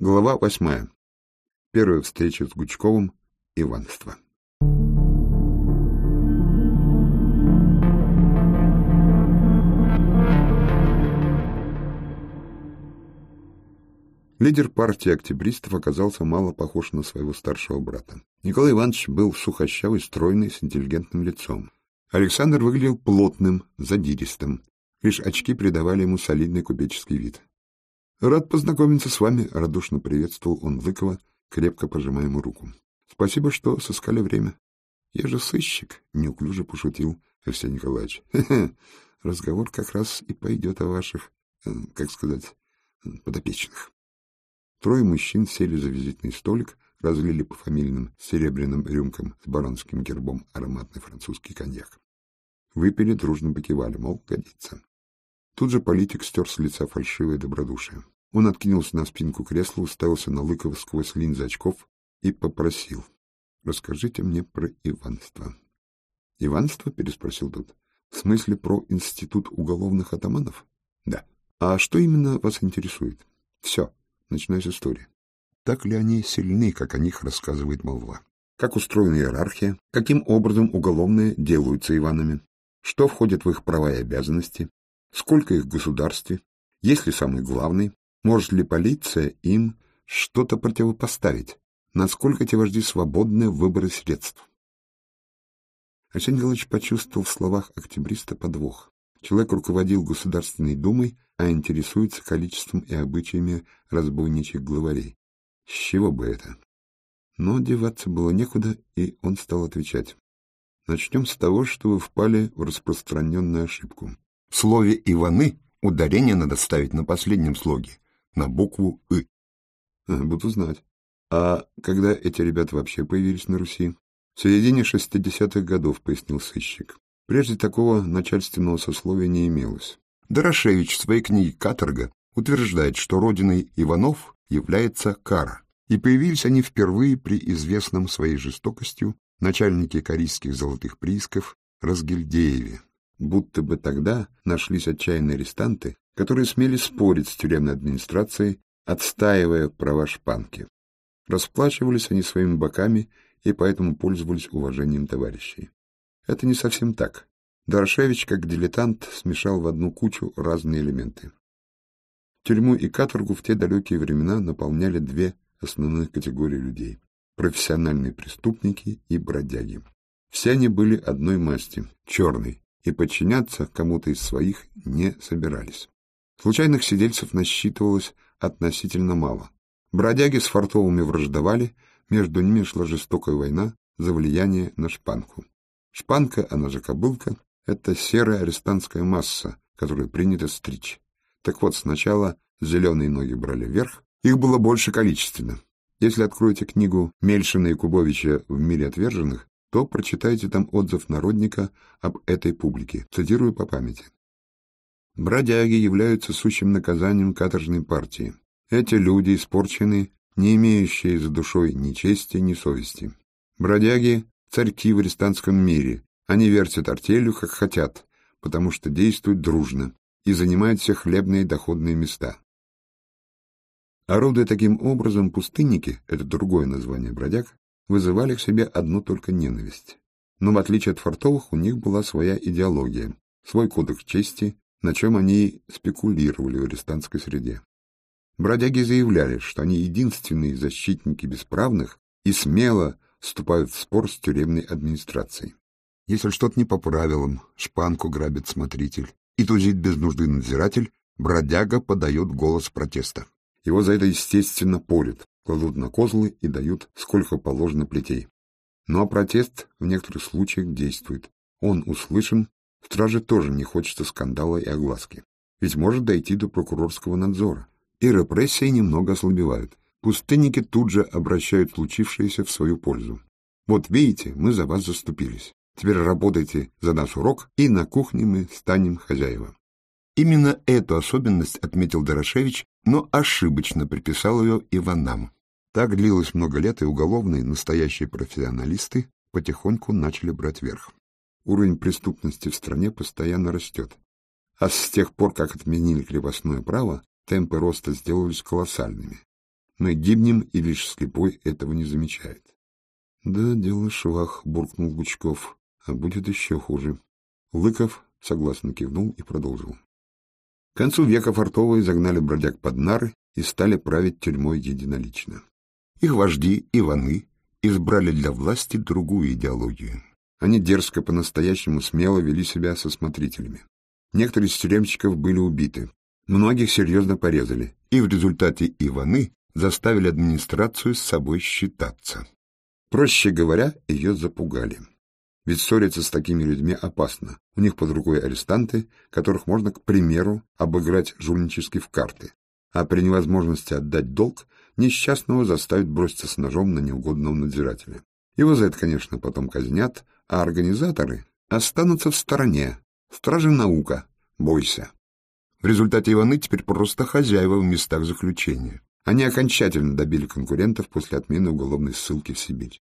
Глава восьмая. Первая встреча с Гучковым. Иванство. Лидер партии октябристов оказался мало похож на своего старшего брата. Николай Иванович был сухощавый, стройный, с интеллигентным лицом. Александр выглядел плотным, задиристым. Лишь очки придавали ему солидный купеческий вид. «Рад познакомиться с вами», — радушно приветствовал он Лыкова, крепко пожимая ему руку. «Спасибо, что сыскали время». «Я же сыщик», — неуклюже пошутил Арсений Николаевич. «Хе-хе, разговор как раз и пойдет о ваших, э, как сказать, подопечных». Трое мужчин сели за визитный столик, разлили по фамильным серебряным рюмкам с баронским гербом ароматный французский коньяк. Выпили, дружно покивали, мол, годится. Тут же политик стер с лица фальшивое добродушие. Он откинулся на спинку кресла, уставился на Лыкова сквозь линзы очков и попросил. — Расскажите мне про Иванство. — Иванство? — переспросил тот. — В смысле про институт уголовных атаманов? — Да. — А что именно вас интересует? — Все, начиная с истории. Так ли они сильны, как о них рассказывает молва? Как устроена иерархия? Каким образом уголовные делаются Иванами? Что входит в их права и обязанности? Сколько их в государстве? Есть ли самый главный? Может ли полиция им что-то противопоставить? Насколько эти вожди свободны в выборе средств? Арсений Николаевич почувствовал в словах октябриста подвох. Человек руководил Государственной Думой, а интересуется количеством и обычаями разбойничьих главарей. С чего бы это? Но деваться было некуда, и он стал отвечать. Начнем с того, что вы впали в распространенную ошибку. В слове «Иваны» ударение надо ставить на последнем слоге, на букву «ы». Буду знать. А когда эти ребята вообще появились на Руси? В середине 60-х годов, пояснил сыщик. Прежде такого начальственного сословия не имелось. Дорошевич в своей книге «Каторга» утверждает, что родиной Иванов является Кара, и появились они впервые при известном своей жестокостью начальнике корейских золотых приисков Разгильдееве, будто бы тогда нашлись отчаянные арестанты, которые смели спорить с тюремной администрацией, отстаивая права шпанки. Расплачивались они своими боками и поэтому пользовались уважением товарищей. Это не совсем так. Дорошевич, как дилетант, смешал в одну кучу разные элементы. Тюрьму и каторгу в те далекие времена наполняли две основных категории людей – профессиональные преступники и бродяги. Все они были одной масти – черной, и подчиняться кому-то из своих не собирались. Случайных сидельцев насчитывалось относительно мало. Бродяги с фартовыми враждовали, между ними шла жестокая война за влияние на шпанку. Шпанка, она же кобылка, это серая арестантская масса, которую принято стричь. Так вот, сначала зеленые ноги брали вверх, их было больше количественно. Если откроете книгу Мельшина и Кубовича «В мире отверженных», то прочитайте там отзыв народника об этой публике, цитирую по памяти. Бродяги являются сущим наказанием каторжной партии. Эти люди испорчены, не имеющие за душой ни чести, ни совести. Бродяги — царьки в арестантском мире. Они вертят артелью, как хотят, потому что действуют дружно и занимают все хлебные доходные места. Орудуя таким образом, пустынники — это другое название бродяг, вызывали к себе одну только ненависть. Но в отличие от фартовых, у них была своя идеология, свой кодекс чести, на чем они спекулировали в арестантской среде. Бродяги заявляли, что они единственные защитники бесправных и смело вступают в спор с тюремной администрацией. Если что-то не по правилам, шпанку грабит смотритель и тузит без нужды надзиратель, бродяга подает голос протеста. Его за это, естественно, порят, кладут на козлы и дают сколько положено плетей. Ну а протест в некоторых случаях действует. Он услышан, страже тоже не хочется скандала и огласки. Ведь может дойти до прокурорского надзора. И репрессии немного ослабевают. Пустынники тут же обращают случившееся в свою пользу. Вот видите, мы за вас заступились. Теперь работайте за наш урок, и на кухне мы станем хозяева. Именно эту особенность отметил Дорошевич, но ошибочно приписал ее Иванам. Так длилось много лет, и уголовные, настоящие профессионалисты, потихоньку начали брать верх. Уровень преступности в стране постоянно растет. А с тех пор, как отменили крепостное право, темпы роста сделались колоссальными. Мы гибнем, и лишь слепой этого не замечает. — Да, дело швах, — буркнул Гучков, — а будет еще хуже. Лыков согласно кивнул и продолжил. К концу века фартовые загнали бродяг под нары и стали править тюрьмой единолично. Их вожди, Иваны, избрали для власти другую идеологию. Они дерзко, по-настоящему смело вели себя со смотрителями. Некоторые из тюремщиков были убиты, многих серьезно порезали, и в результате Иваны заставили администрацию с собой считаться. Проще говоря, ее запугали. Ведь ссориться с такими людьми опасно. У них под рукой арестанты, которых можно, к примеру, обыграть жульнически в карты. А при невозможности отдать долг, несчастного заставят броситься с ножом на неугодного надзирателя. Его за это, конечно, потом казнят, а организаторы останутся в стороне. Стражи наука, бойся. В результате Иваны теперь просто хозяева в местах заключения. Они окончательно добили конкурентов после отмены уголовной ссылки в Сибирь.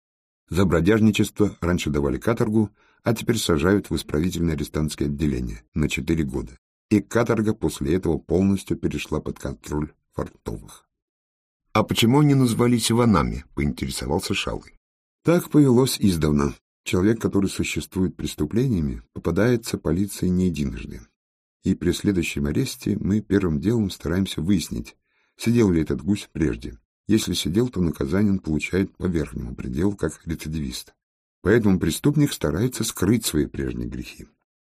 За бродяжничество раньше давали каторгу, а теперь сажают в исправительное арестантское отделение на четыре года. И каторга после этого полностью перешла под контроль фартовых. — А почему они назвались Иванами? — поинтересовался Шалый. Так повелось издавна. Человек, который существует преступлениями, попадается полиции не единожды. И при следующем аресте мы первым делом стараемся выяснить, Сидел ли этот гусь прежде? Если сидел, то наказание он получает по верхнему пределу, как рецидивист. Поэтому преступник старается скрыть свои прежние грехи.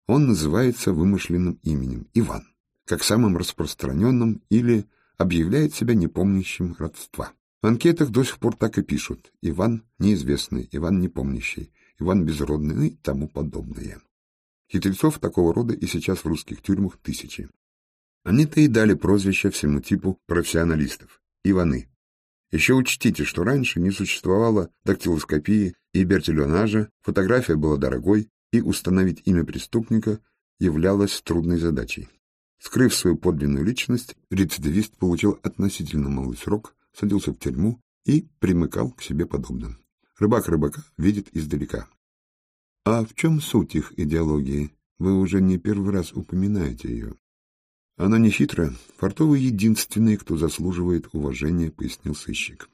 Он называется вымышленным именем Иван, как самым распространенным или объявляет себя непомнящим родства. В анкетах до сих пор так и пишут «Иван неизвестный», «Иван непомнящий», «Иван безродный» ну и тому подобное. Хитрецов такого рода и сейчас в русских тюрьмах тысячи. Они-то и дали прозвище всему типу профессионалистов – Иваны. Еще учтите, что раньше не существовало дактилоскопии и бертильонажа, фотография была дорогой, и установить имя преступника являлось трудной задачей. Скрыв свою подлинную личность, рецидивист получил относительно малый срок, садился в тюрьму и примыкал к себе подобным. Рыбак рыбака видит издалека. А в чем суть их идеологии? Вы уже не первый раз упоминаете ее. Она не хитрая. Фартова единственный, кто заслуживает уважения, пояснил сыщик.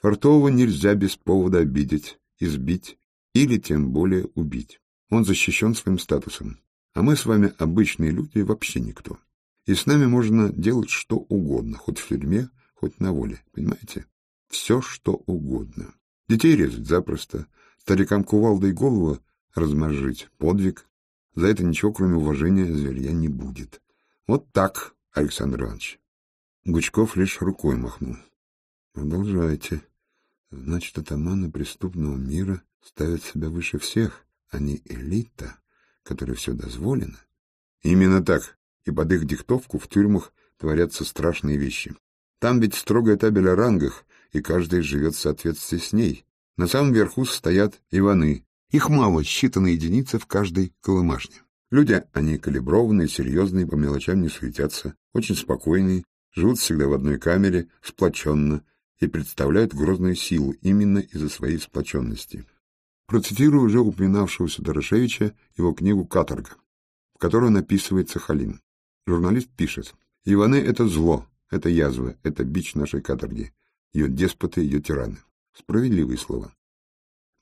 Фартового нельзя без повода обидеть, избить или тем более убить. Он защищен своим статусом. А мы с вами обычные люди вообще никто. И с нами можно делать что угодно, хоть в тюрьме, хоть на воле, понимаете? Все, что угодно. Детей резать запросто, старикам кувалдой голову размозжить — подвиг. За это ничего, кроме уважения, зверя не будет. Вот так, Александр Иванович. Гучков лишь рукой махнул. Продолжайте. Значит, атаманы преступного мира ставят себя выше всех. Они элита, которой все дозволено. Именно так. И под их диктовку в тюрьмах творятся страшные вещи. Там ведь строгая табель о рангах, и каждый живет в соответствии с ней. На самом верху стоят Иваны. Их мало, считанные единицы в каждой колымашне. Люди, они калиброванные, серьезные, по мелочам не суетятся, очень спокойные, живут всегда в одной камере, сплоченно, и представляют грозную силу именно из-за своей сплоченности. Процитирую уже упоминавшегося Дорошевича его книгу «Каторга», в которой написывается Халин. Журналист пишет, «Иваны — это зло, это язва, это бич нашей каторги, ее деспоты, ее тираны». Справедливые слова.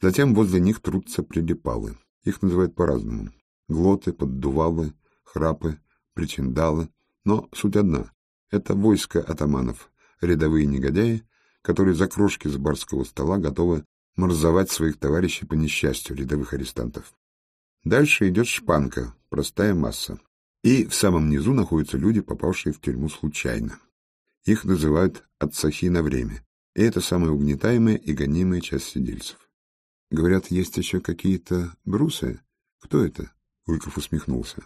Затем возле них трутся прилипалы. Их называют по-разному глоты, поддувалы, храпы, причиндалы. Но суть одна — это войско атаманов, рядовые негодяи, которые за крошки с барского стола готовы морзовать своих товарищей по несчастью рядовых арестантов. Дальше идет шпанка, простая масса. И в самом низу находятся люди, попавшие в тюрьму случайно. Их называют отцахи на время, и это самая угнетаемая и гонимая часть сидельцев. Говорят, есть еще какие-то брусы. Кто это? Ульков усмехнулся.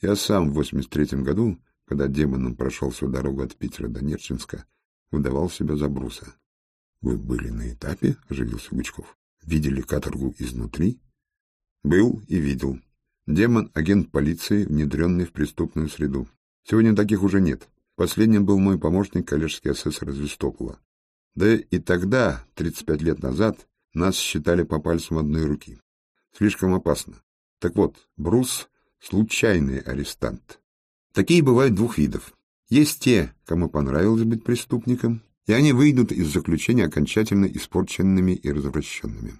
Я сам в 83-м году, когда демоном прошел всю дорогу от Питера до Нерчинска, выдавал себя за бруса. — Вы были на этапе? — оживился Гучков. — Видели каторгу изнутри? — Был и видел. Демон — агент полиции, внедренный в преступную среду. Сегодня таких уже нет. Последним был мой помощник, коллежский асессор из Вистопола. Да и тогда, 35 лет назад, нас считали по пальцам одной руки. Слишком опасно. Так вот, Брус — случайный арестант. Такие бывают двух видов. Есть те, кому понравилось быть преступником, и они выйдут из заключения окончательно испорченными и развращенными.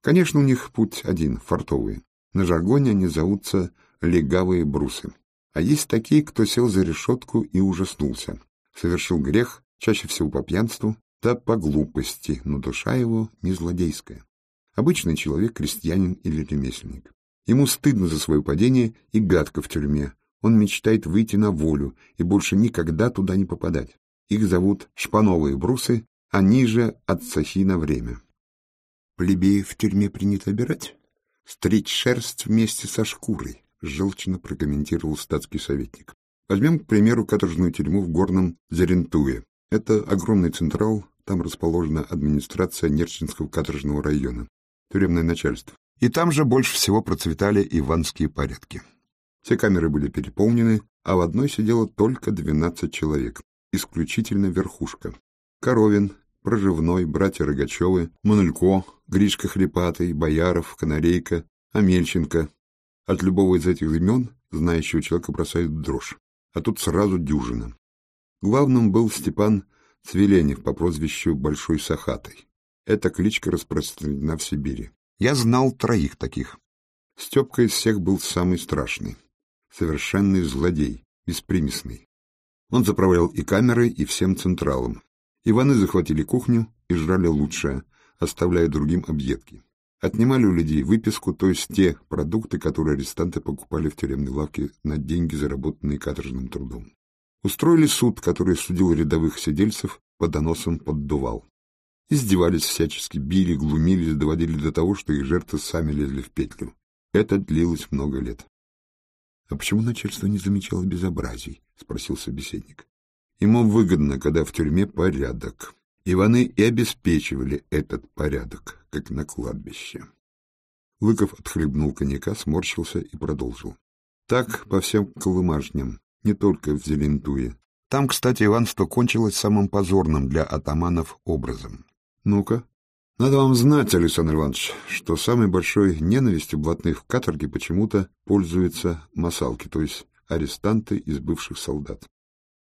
Конечно, у них путь один — фартовый. На жаргоне они зовутся легавые брусы. А есть такие, кто сел за решетку и ужаснулся. Совершил грех, чаще всего по пьянству, да по глупости, но душа его не злодейская. Обычный человек, крестьянин или ремесленник. Ему стыдно за свое падение и гадко в тюрьме. Он мечтает выйти на волю и больше никогда туда не попадать. Их зовут шпановые брусы, они же отцахи на время. Плебеи в тюрьме принято обирать? Стричь шерсть вместе со шкурой, желчно прокомментировал статский советник. Возьмем, к примеру, каторжную тюрьму в горном Зарентуе. Это огромный централ, там расположена администрация Нерчинского каторжного района, тюремное начальство. И там же больше всего процветали иванские порядки. Все камеры были переполнены, а в одной сидело только 12 человек, исключительно верхушка. Коровин, Проживной, братья Рогачевы, Манулько, Гришка Хлепатый, Бояров, Канарейка, Амельченко. От любого из этих имен знающего человека бросает дрожь, а тут сразу дюжина. Главным был Степан Цвеленев по прозвищу Большой Сахатой. Эта кличка распространена в Сибири. Я знал троих таких. Степка из всех был самый страшный. Совершенный злодей, беспримесный. Он заправлял и камерой, и всем централом. Иваны захватили кухню и жрали лучшее, оставляя другим объедки. Отнимали у людей выписку, то есть те продукты, которые арестанты покупали в тюремной лавке на деньги, заработанные каторжным трудом. Устроили суд, который судил рядовых сидельцев по поддувал. Издевались всячески, били, глумились, доводили до того, что их жертвы сами лезли в петлю. Это длилось много лет. — А почему начальство не замечало безобразий? — спросил собеседник. Ему выгодно, когда в тюрьме порядок. Иваны и обеспечивали этот порядок, как на кладбище. Лыков отхлебнул коньяка, сморщился и продолжил. Так по всем колымажням, не только в Зелентуе. Там, кстати, иванство кончилось самым позорным для атаманов образом. Ну-ка. Надо вам знать, Александр Иванович, что самой большой ненавистью блатных в каторге почему-то пользуются масалки, то есть арестанты из бывших солдат.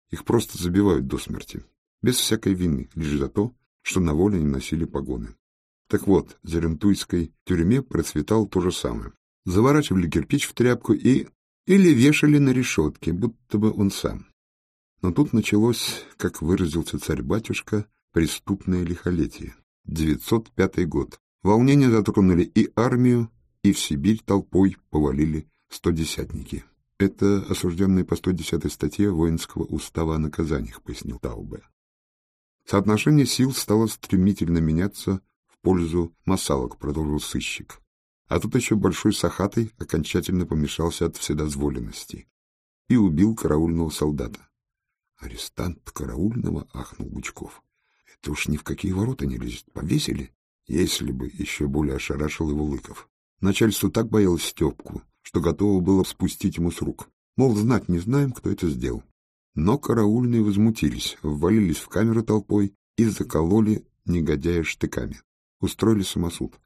Их просто забивают до смерти, без всякой вины, лишь за то, что на воле не носили погоны. Так вот, в Зерентуйской тюрьме процветал то же самое. Заворачивали кирпич в тряпку и... или вешали на решетке, будто бы он сам. Но тут началось, как выразился царь-батюшка, преступное лихолетие. 905 год. Волнения затронули и армию, и в Сибирь толпой повалили стодесятники. Это осужденные по 110 статье воинского устава о наказаниях, пояснил Таубе. Соотношение сил стало стремительно меняться в пользу масалок, продолжил сыщик. А тут еще большой сахатый окончательно помешался от вседозволенности и убил караульного солдата. Арестант караульного ахнул Гучков. Это уж ни в какие ворота не лезет. Повесили? Если бы еще более ошарашил его Лыков. Начальство так боялось Степку, что готово было спустить ему с рук. Мол, знать не знаем, кто это сделал. Но караульные возмутились, ввалились в камеру толпой и закололи негодяя штыками. Устроили самосуд.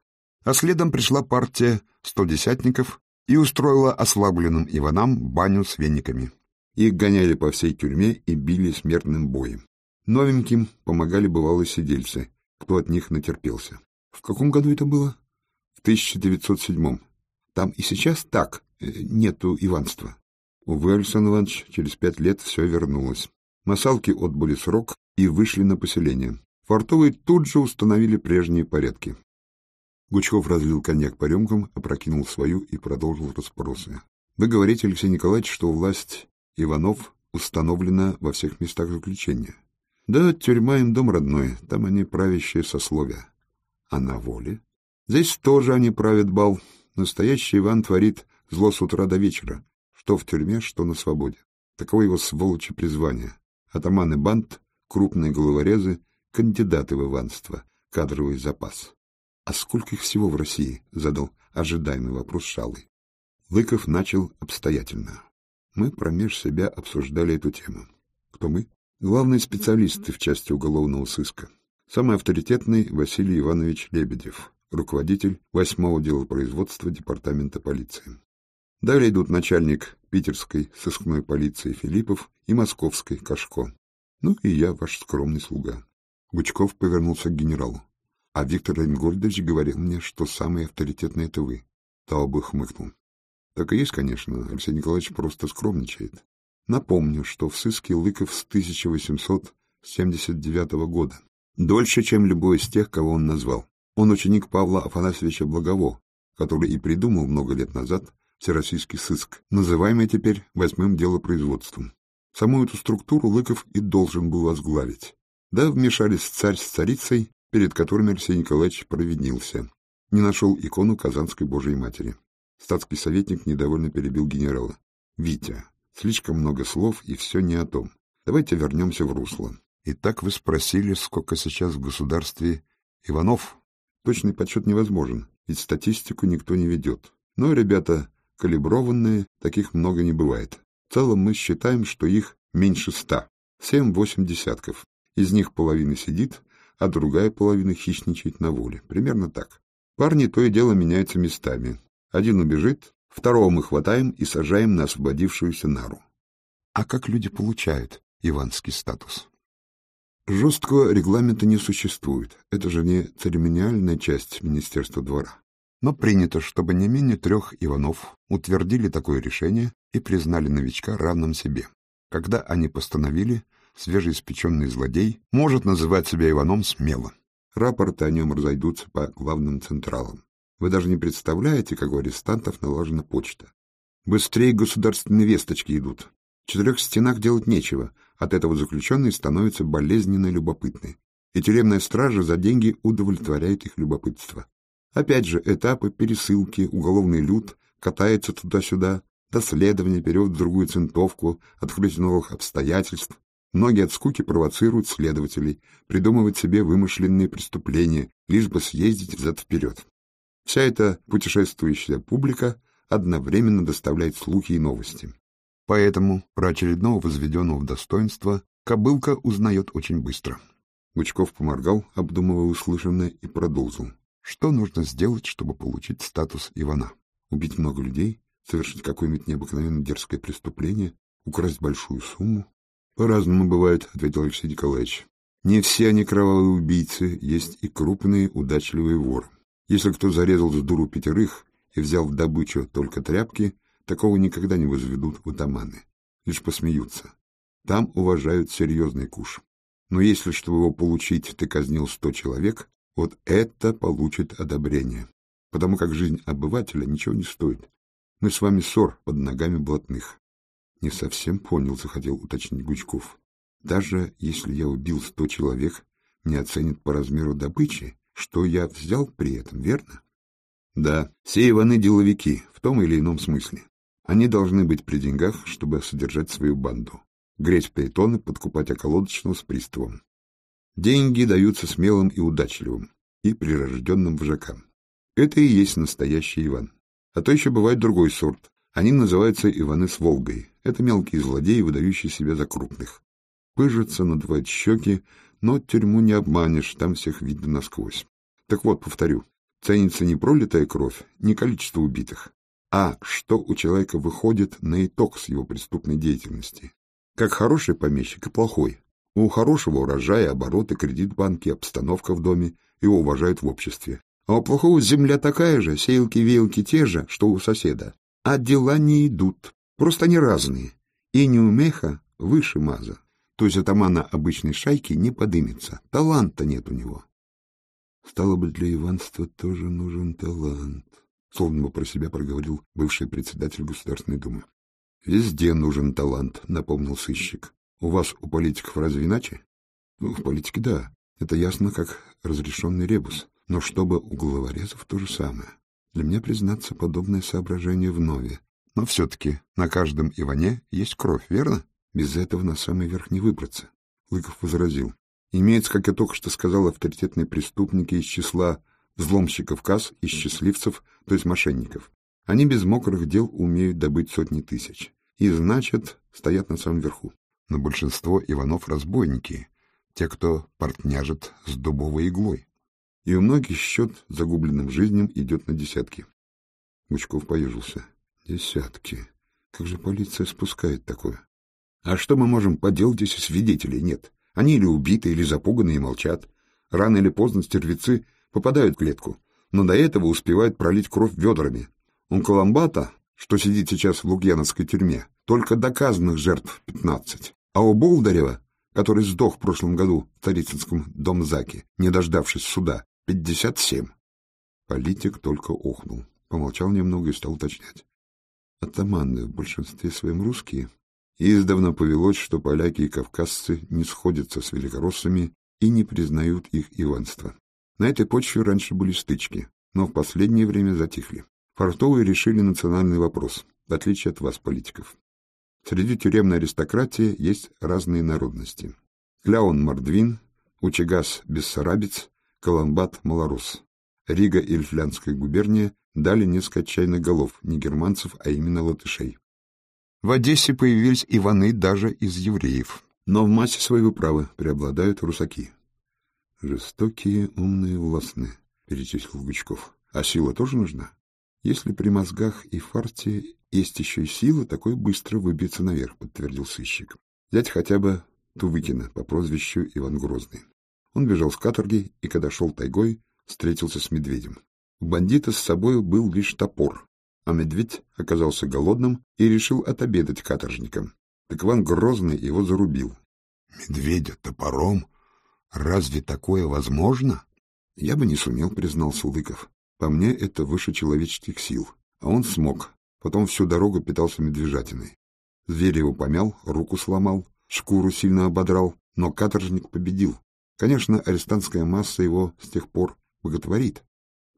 А следом пришла партия стодесятников и устроила ослабленным Иванам баню с вениками. Их гоняли по всей тюрьме и били смертным боем. Новеньким помогали бывалые сидельцы, кто от них натерпелся. В каком году это было? В 1907 там и сейчас так, э, нету Иванства. Увы, Александр Иванович, через пять лет все вернулось. Масалки отбыли срок и вышли на поселение. Фартовые тут же установили прежние порядки. Гучков разлил коньяк по рюмкам, опрокинул свою и продолжил расспросы. Вы говорите, Алексей Николаевич, что власть Иванов установлена во всех местах заключения. Да, тюрьма им дом родной, там они правящие сословия. А на воле? Здесь тоже они правят бал, Настоящий Иван творит зло с утра до вечера, что в тюрьме, что на свободе. Таково его сволочи призвание. Атаманы банд, крупные головорезы, кандидаты в Иванство, кадровый запас. «А сколько их всего в России?» — задал ожидаемый вопрос Шалый. Лыков начал обстоятельно. Мы промеж себя обсуждали эту тему. Кто мы? Главные специалисты в части уголовного сыска. Самый авторитетный Василий Иванович Лебедев, руководитель восьмого делопроизводства департамента полиции. Далее идут начальник питерской сыскной полиции Филиппов и московской Кашко. Ну и я ваш скромный слуга. Гучков повернулся к генералу. А Виктор Рейнгольдович говорил мне, что самый авторитетный — это вы. Таубы хмыкнул. Так и есть, конечно, Алексей Николаевич просто скромничает. Напомню, что в сыске Лыков с 1879 года. Дольше, чем любой из тех, кого он назвал. Он ученик Павла Афанасьевича Благово, который и придумал много лет назад Всероссийский сыск, называемый теперь восьмым делопроизводством. Саму эту структуру Лыков и должен был возглавить. Да, вмешались царь с царицей, перед которыми Алексей Николаевич провинился. Не нашел икону Казанской Божией Матери. Статский советник недовольно перебил генерала. «Витя, слишком много слов, и все не о том. Давайте вернемся в русло. Итак, вы спросили, сколько сейчас в государстве Иванов? Точный подсчет невозможен, ведь статистику никто не ведет. Но ребята калиброванные, таких много не бывает. В целом мы считаем, что их меньше ста, семь-восемь десятков. Из них половина сидит, а другая половина хищничает на воле. Примерно так. Парни то и дело меняются местами. Один убежит, второго мы хватаем и сажаем на освободившуюся нару. А как люди получают иванский статус? Жесткого регламента не существует. Это же не церемониальная часть Министерства двора. Но принято, чтобы не менее трех Иванов утвердили такое решение и признали новичка равным себе. Когда они постановили, свежеиспеченный злодей может называть себя Иваном смело. Рапорты о нем разойдутся по главным централам. Вы даже не представляете, как у арестантов наложена почта. Быстрее государственные весточки идут. В четырех стенах делать нечего, от этого заключенные становятся болезненно любопытны. И тюремная стража за деньги удовлетворяет их любопытство. Опять же, этапы пересылки, уголовный люд, катается туда-сюда, доследование берет в другую центовку, открытие новых обстоятельств. Многие от скуки провоцируют следователей, придумывать себе вымышленные преступления, лишь бы съездить взад-вперед. Вся эта путешествующая публика одновременно доставляет слухи и новости. Поэтому про очередного возведенного в достоинство кобылка узнает очень быстро. Гучков поморгал, обдумывая услышанное, и продолжил. Что нужно сделать, чтобы получить статус Ивана? Убить много людей, совершить какое-нибудь необыкновенно дерзкое преступление, украсть большую сумму? По-разному бывает, — ответил Алексей Николаевич. Не все они кровавые убийцы, есть и крупные удачливые воры. Если кто зарезал с дуру пятерых и взял в добычу только тряпки, такого никогда не возведут в атаманы, лишь посмеются. Там уважают серьезный куш. Но если, чтобы его получить, ты казнил сто человек, вот это получит одобрение, потому как жизнь обывателя ничего не стоит. Мы с вами ссор под ногами блатных. Не совсем понял, захотел уточнить Гучков. Даже если я убил сто человек, не оценят по размеру добычи, что я взял при этом, верно? Да, все Иваны деловики, в том или ином смысле. Они должны быть при деньгах, чтобы содержать свою банду. Греть притоны, подкупать околоточного с приставом. Деньги даются смелым и удачливым, и прирожденным вожакам. Это и есть настоящий Иван. А то еще бывает другой сорт. Они называются Иваны с Волгой. Это мелкие злодеи, выдающие себя за крупных. Пыжатся, надувают щеки, но тюрьму не обманешь, там всех видно насквозь. Так вот, повторю, ценится не пролитая кровь, не количество убитых, а что у человека выходит на итог с его преступной деятельности. Как хороший помещик и плохой, у хорошего урожая, обороты, кредит в банке, обстановка в доме, его уважают в обществе. А у плохого земля такая же, сеялки-веялки те же, что у соседа. А дела не идут, просто они разные. И не у меха выше маза. То есть атамана обычной шайки не подымется, таланта нет у него. Стало быть, для Иванства тоже нужен талант, словно бы про себя проговорил бывший председатель Государственной Думы. Везде нужен талант, напомнил сыщик. У вас, у политиков, разве иначе? Ну, в политике да. Это ясно, как разрешенный ребус. Но чтобы у головорезов то же самое. Для меня, признаться, подобное соображение вновь. Но все-таки на каждом Иване есть кровь, верно? Без этого на самый верх не выбраться. Лыков возразил. Имеется, как я только что сказал, авторитетные преступники из числа взломщиков касс и счастливцев, то есть мошенников. Они без мокрых дел умеют добыть сотни тысяч. И, значит, стоят на самом верху но большинство Иванов — разбойники, те, кто портняжит с дубовой иглой. И у многих счет загубленным жизням идет на десятки. Гучков поежился. Десятки. Как же полиция спускает такое? А что мы можем поделать, если свидетелей нет? Они или убиты, или запуганы и молчат. Рано или поздно стервецы попадают в клетку, но до этого успевают пролить кровь ведрами. У Коломбата, что сидит сейчас в Лукьяновской тюрьме, только доказанных жертв 15. А у Болдарева, который сдох в прошлом году в Царицынском домзаке, не дождавшись суда, 57. Политик только охнул, помолчал немного и стал уточнять. Атаманы в большинстве своем русские. Издавна повелось, что поляки и кавказцы не сходятся с великороссами и не признают их иванства. На этой почве раньше были стычки, но в последнее время затихли. Фартовые решили национальный вопрос, в отличие от вас, политиков. Среди тюремной аристократии есть разные народности. Кляун Мордвин, Учегас Бессарабец, Коломбат Малорус. Рига и Эльфлянская губерния дали несколько отчаянных голов, не германцев, а именно латышей. В Одессе появились Иваны даже из евреев, но в массе своей вы правы, преобладают русаки. Жестокие, умные, властные, перечислил Гучков. А сила тоже нужна? Если при мозгах и фарте есть еще и сила, такой быстро выбьется наверх, подтвердил сыщик. Взять хотя бы Тувыкина по прозвищу Иван Грозный. Он бежал с каторги, и когда шел тайгой, встретился с медведем. У бандита с собой был лишь топор, а медведь оказался голодным и решил отобедать каторжникам. Так Иван Грозный его зарубил. Медведя топором? Разве такое возможно? Я бы не сумел, признался Лыков. По мне, это выше человеческих сил. А он смог. Потом всю дорогу питался медвежатиной. Зверь его помял, руку сломал, шкуру сильно ободрал, но каторжник победил. Конечно, арестантская масса его с тех пор боготворит.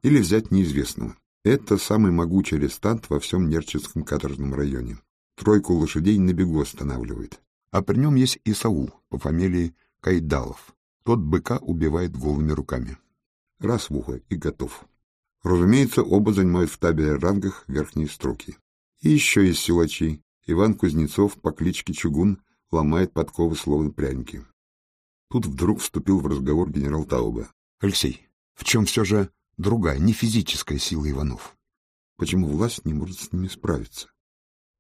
Или взять неизвестного. Это самый могучий арестант во всем Нерчинском каторжном районе. Тройку лошадей на бегу останавливает. А при нем есть и Саул по фамилии Кайдалов. Тот быка убивает голыми руками. Раз в ухо и готов. Разумеется, оба занимают в табеле рангах верхние строки. И еще есть силачи. Иван Кузнецов по кличке Чугун ломает подковы словно пряники. Тут вдруг вступил в разговор генерал Тауба. — Алексей, в чем все же другая, не физическая сила Иванов? Почему власть не может с ними справиться?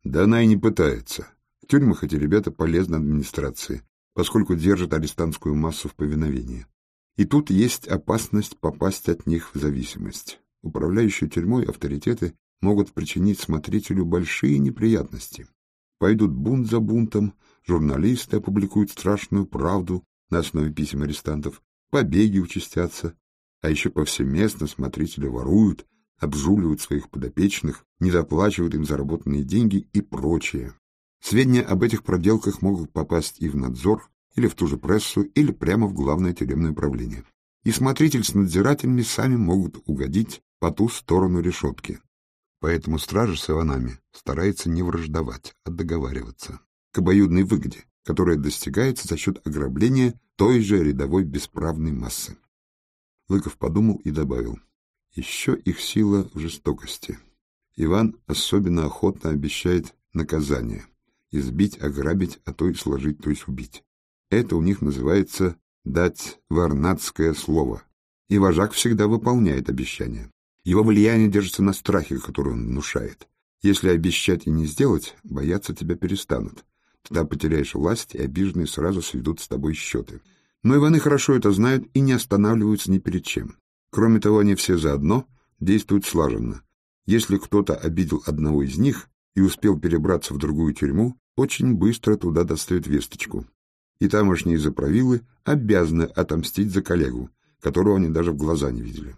Да она и не пытается. В тюрьмах эти ребята полезны администрации, поскольку держат арестантскую массу в повиновении. И тут есть опасность попасть от них в зависимость. Управляющие тюрьмой авторитеты могут причинить смотрителю большие неприятности. Пойдут бунт за бунтом, журналисты опубликуют страшную правду на основе писем арестантов, побеги участятся, а еще повсеместно смотрители воруют, обжуливают своих подопечных, не доплачивают им заработанные деньги и прочее. Сведения об этих проделках могут попасть и в надзор, или в ту же прессу, или прямо в главное тюремное управление. И смотритель с надзирателями сами могут угодить по ту сторону решетки. Поэтому стража с Иванами старается не враждовать, а договариваться. К обоюдной выгоде, которая достигается за счет ограбления той же рядовой бесправной массы. Лыков подумал и добавил. Еще их сила в жестокости. Иван особенно охотно обещает наказание. Избить, ограбить, а то и сложить, то есть убить. Это у них называется «дать варнадское слово». И вожак всегда выполняет обещания. Его влияние держится на страхе, который он внушает. Если обещать и не сделать, бояться тебя перестанут. Тогда потеряешь власть, и обиженные сразу сведут с тобой счеты. Но Иваны хорошо это знают и не останавливаются ни перед чем. Кроме того, они все заодно действуют слаженно. Если кто-то обидел одного из них и успел перебраться в другую тюрьму, очень быстро туда достают весточку. И тамошние заправилы обязаны отомстить за коллегу, которого они даже в глаза не видели.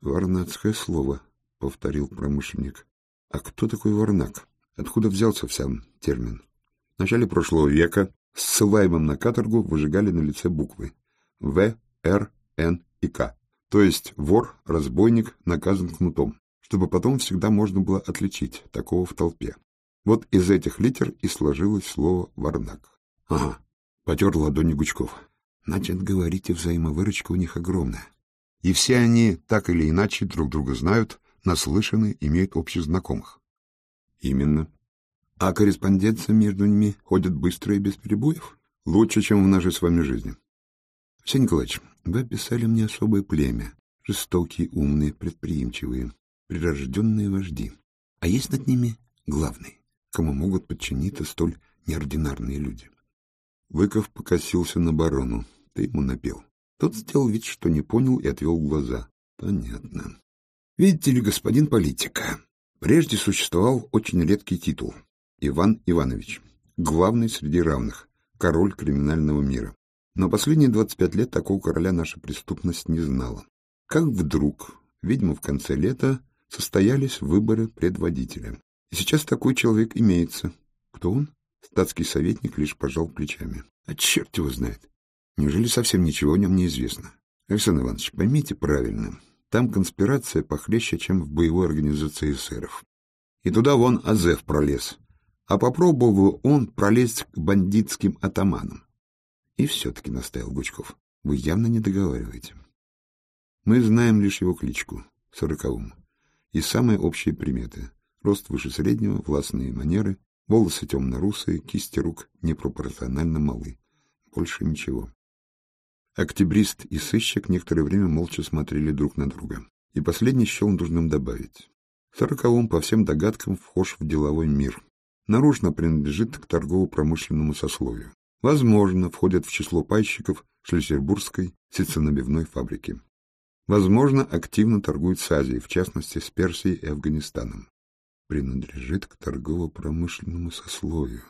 «Варнакское слово», — повторил промышленник. «А кто такой Варнак? Откуда взялся сам термин?» В начале прошлого века ссылаемым на каторгу выжигали на лице буквы В, Р, Н и К. То есть вор, разбойник наказан кнутом, чтобы потом всегда можно было отличить такого в толпе. Вот из этих литер и сложилось слово «варнак». Ага, потер ладони Гучков. Значит, говорите, взаимовыручка у них огромная. И все они так или иначе друг друга знают, наслышаны, имеют общих знакомых. Именно. А корреспонденция между ними ходит быстро и без перебоев? Лучше, чем в нашей с вами жизни. Алексей Николаевич, вы описали мне особое племя. Жестокие, умные, предприимчивые, прирожденные вожди. А есть над ними главный, кому могут подчиниться столь неординарные люди. Лыков покосился на барону. Ты ему напел. Тот сделал вид, что не понял и отвел глаза. Понятно. Видите ли, господин политика, прежде существовал очень редкий титул. Иван Иванович. Главный среди равных. Король криминального мира. Но последние 25 лет такого короля наша преступность не знала. Как вдруг, видимо, в конце лета состоялись выборы предводителя. И сейчас такой человек имеется. Кто он? Статский советник лишь пожал плечами. А черт его знает. Неужели совсем ничего о нем не известно? Александр Иванович, поймите правильно. Там конспирация похлеще, чем в боевой организации эсеров. И туда вон Азеф пролез. А попробовал он пролезть к бандитским атаманам. И все-таки настаивал Гучков. Вы явно не договариваете. Мы знаем лишь его кличку — Сороковым. И самые общие приметы. Рост выше среднего, властные манеры, волосы темно-русые, кисти рук непропорционально малы. Больше ничего. Октябрист и сыщик некоторое время молча смотрели друг на друга. И последний счел нужным добавить. Сороковым, по всем догадкам, вхож в деловой мир. Наружно принадлежит к торгово-промышленному сословию. Возможно, входят в число пайщиков Шлиссельбургской ситценабивной фабрики. Возможно, активно торгует с Азией, в частности, с Персией и Афганистаном. Принадлежит к торгово-промышленному сословию.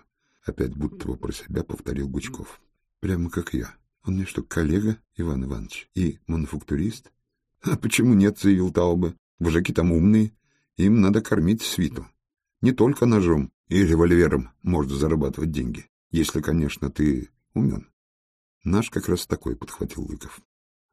Опять будто бы про себя повторил Гучков. Прямо как я. Он мне что, коллега, Иван Иванович? И мануфактурист? А почему нет, заявил Таубе. Вожаки там умные. Им надо кормить свиту. Не только ножом и револьвером можно зарабатывать деньги. Если, конечно, ты умен. Наш как раз такой, — подхватил Лыков.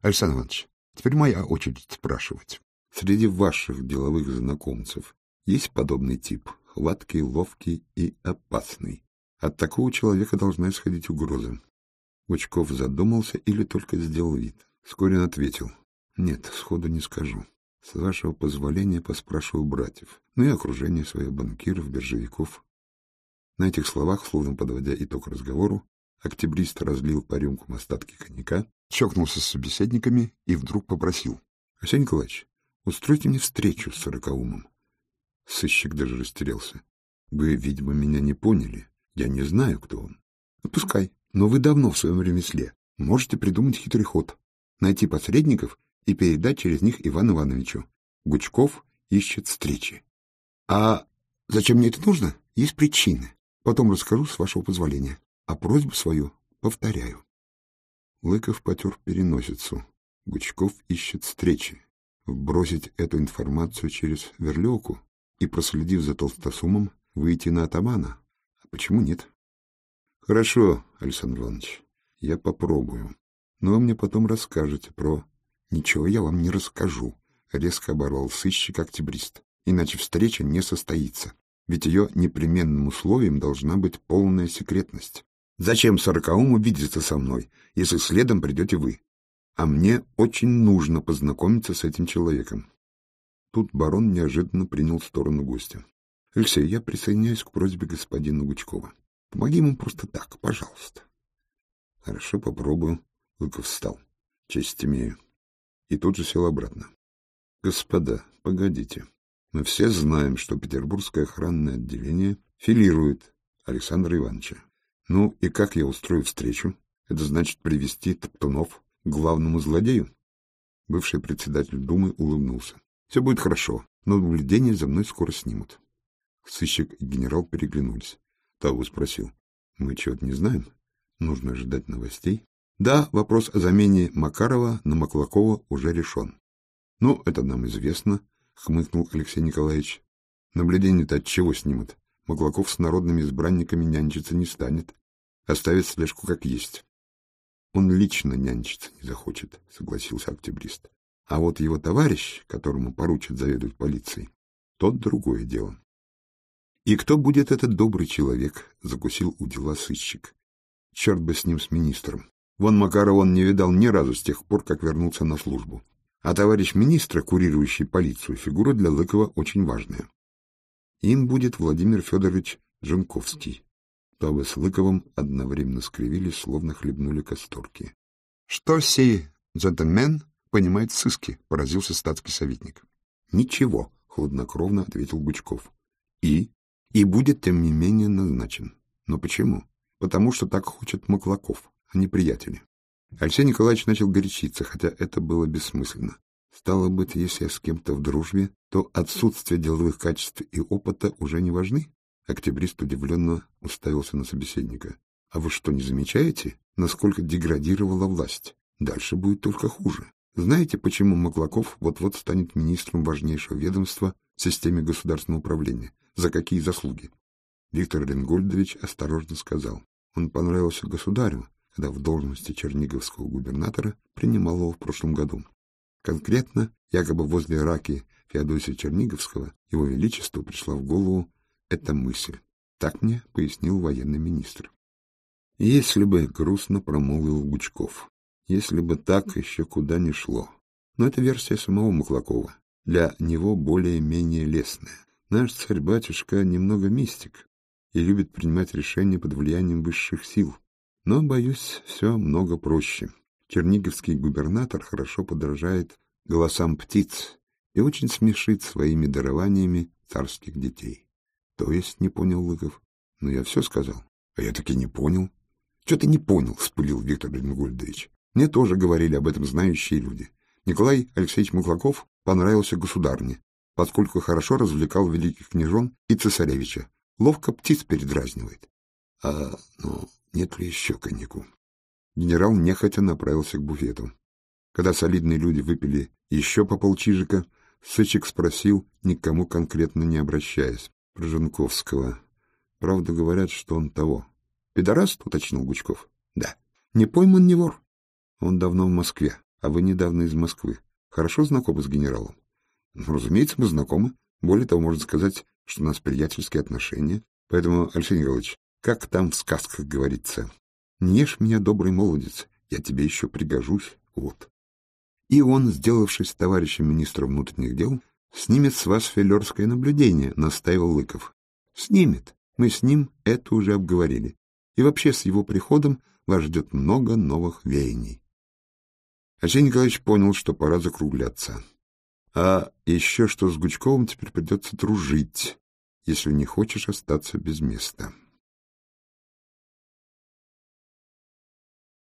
Александр Иванович, теперь моя очередь спрашивать. Среди ваших деловых знакомцев есть подобный тип, хваткий, ловкий и опасный. От такого человека должна исходить угроза. Гучков задумался или только сделал вид. Вскоре он ответил. Нет, сходу не скажу. С вашего позволения поспрашиваю братьев, ну и окружение свое банкиров, биржевиков, на этих словах, словно подводя итог разговору, октябрист разлил по рюмкам остатки коньяка, чокнулся с собеседниками и вдруг попросил. — Арсений Николаевич, устройте мне встречу с сорокаумом. Сыщик даже растерялся. — Вы, видимо, меня не поняли. Я не знаю, кто он. — Пускай, но вы давно в своем ремесле. Можете придумать хитрый ход. Найти посредников и передать через них Ивану Ивановичу. Гучков ищет встречи. — А зачем мне это нужно? Есть причины. Потом расскажу, с вашего позволения. А просьбу свою повторяю. Лыков потер переносицу. Гучков ищет встречи. Вбросить эту информацию через верлёку и, проследив за толстосумом, выйти на атамана. А почему нет? Хорошо, Александр Иванович, я попробую. Но вы мне потом расскажете про... Ничего я вам не расскажу, — резко оборвал сыщик октябрист. Иначе встреча не состоится ведь ее непременным условием должна быть полная секретность. Зачем сороковому видеться со мной, если следом придете вы? А мне очень нужно познакомиться с этим человеком. Тут барон неожиданно принял сторону гостя. — Алексей, я присоединяюсь к просьбе господина Гучкова. Помоги ему просто так, пожалуйста. — Хорошо, попробую. Лыков встал. Честь имею. И тут же сел обратно. — Господа, погодите. Мы все знаем, что Петербургское охранное отделение филирует Александра Ивановича. Ну и как я устрою встречу? Это значит привести Топтунов к главному злодею? Бывший председатель Думы улыбнулся. Все будет хорошо, но наблюдение за мной скоро снимут. Сыщик и генерал переглянулись. Таву спросил. Мы чего-то не знаем? Нужно ожидать новостей? Да, вопрос о замене Макарова на Маклакова уже решен. Ну, это нам известно, — хмыкнул Алексей Николаевич. Наблюдение-то от чего снимут? Маклаков с народными избранниками нянчиться не станет. Оставит слежку как есть. Он лично нянчиться не захочет, — согласился октябрист. А вот его товарищ, которому поручат заведовать полицией, тот другое дело. И кто будет этот добрый человек, — закусил у дела сыщик. Черт бы с ним, с министром. Вон Макарова он не видал ни разу с тех пор, как вернулся на службу. А товарищ министра, курирующий полицию, фигура для Лыкова очень важная. Им будет Владимир Федорович Джанковский. Павы с Лыковым одновременно скривились, словно хлебнули касторки. — Что сей джентльмен понимает в сыске? — поразился статский советник. — Ничего, — хладнокровно ответил Гучков. — И? И будет, тем не менее, назначен. Но почему? потому что так хочет Маклаков, а не приятели. Алексей Николаевич начал горячиться, хотя это было бессмысленно. Стало быть, если я с кем-то в дружбе, то отсутствие деловых качеств и опыта уже не важны? Октябрист удивленно уставился на собеседника. А вы что, не замечаете, насколько деградировала власть? Дальше будет только хуже. Знаете, почему Маклаков вот-вот станет министром важнейшего ведомства в системе государственного управления? За какие заслуги? Виктор Ленгольдович осторожно сказал. Он понравился государю, когда в должности черниговского губернатора принимал в прошлом году. Конкретно, якобы возле раки Феодосия Черниговского, его величеству пришла в голову эта мысль. Так мне пояснил военный министр. Если бы, грустно промолвил Гучков, если бы так еще куда ни шло. Но это версия самого Маклакова, для него более-менее лестная. Наш царь-батюшка немного мистик и любит принимать решения под влиянием высших сил. Но, боюсь, все много проще. Черниговский губернатор хорошо подражает голосам птиц и очень смешит своими дарованиями царских детей. То есть, не понял Лыков. Но я все сказал. А я таки не понял. Что ты не понял, вспылил Виктор Ленингольдович. Мне тоже говорили об этом знающие люди. Николай Алексеевич Маклаков понравился государне, поскольку хорошо развлекал великих княжон и цесаревича. Ловко птиц передразнивает. А, ну, нет ли еще коньяку? Генерал нехотя направился к буфету. Когда солидные люди выпили еще по полчижика, Сычек спросил, никому конкретно не обращаясь, про Жанковского. Правда, говорят, что он того. «Пидораст?» — уточнил Гучков. «Да». «Не пойман, не вор?» «Он давно в Москве, а вы недавно из Москвы. Хорошо знакомы с генералом?» ну, «Разумеется, мы знакомы. Более того, можно сказать, что у нас приятельские отношения. Поэтому, Алексей Николаевич, как там в сказках говорится, не ешь меня, добрый молодец, я тебе еще пригожусь, вот. И он, сделавшись товарищем министра внутренних дел, снимет с вас филерское наблюдение, настаивал Лыков. Снимет. Мы с ним это уже обговорили. И вообще с его приходом вас ждет много новых веяний. Алексей Николаевич понял, что пора закругляться. А еще что с Гучковым теперь придется дружить, если не хочешь остаться без места.